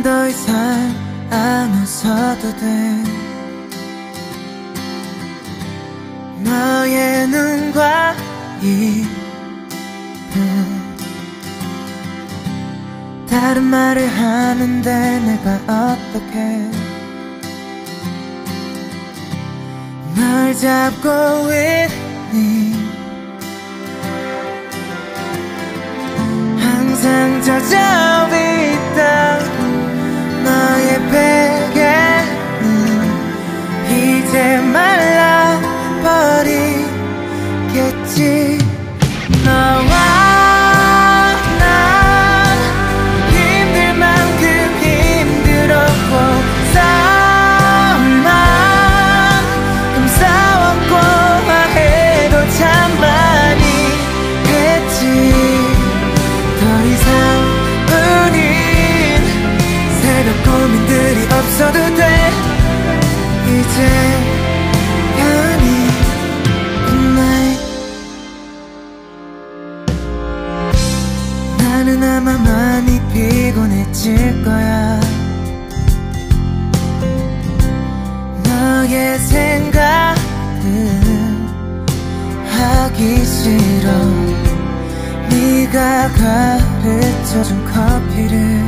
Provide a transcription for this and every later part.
난 더 이상 안 웃어도 돼. 너의 눈과 입은 다른 말을 하는데 내가 어떻게 널 잡고 있니? 항상 젖어 고민들이 없어도 돼. 이제 나는 아마 많이 피곤해질 거야. 너의 생각은 하기 싫어. 네가 가르쳐준 커피를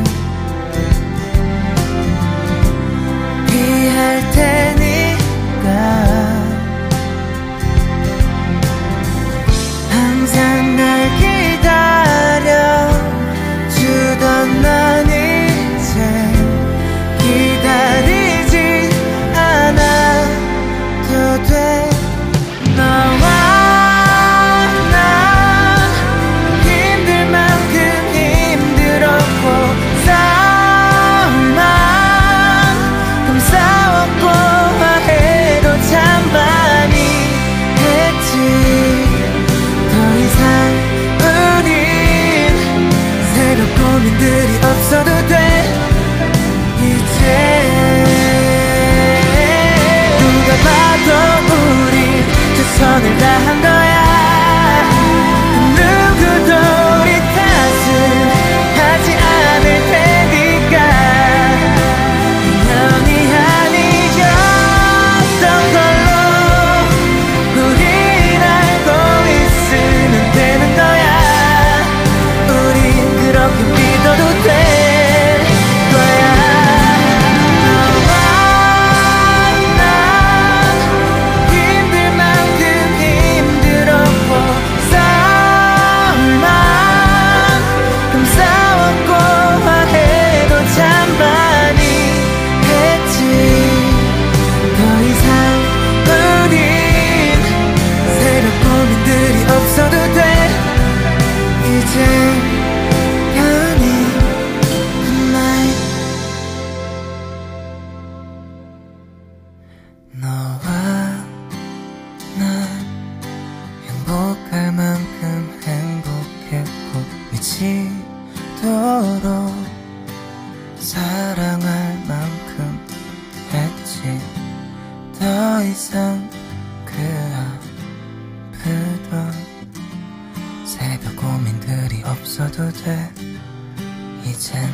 행복할 만큼 행복했고 미치도록 사랑할 만큼 했지. 더 이상 그 아프던 새벽 고민들이 없어도 돼. 이젠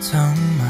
정말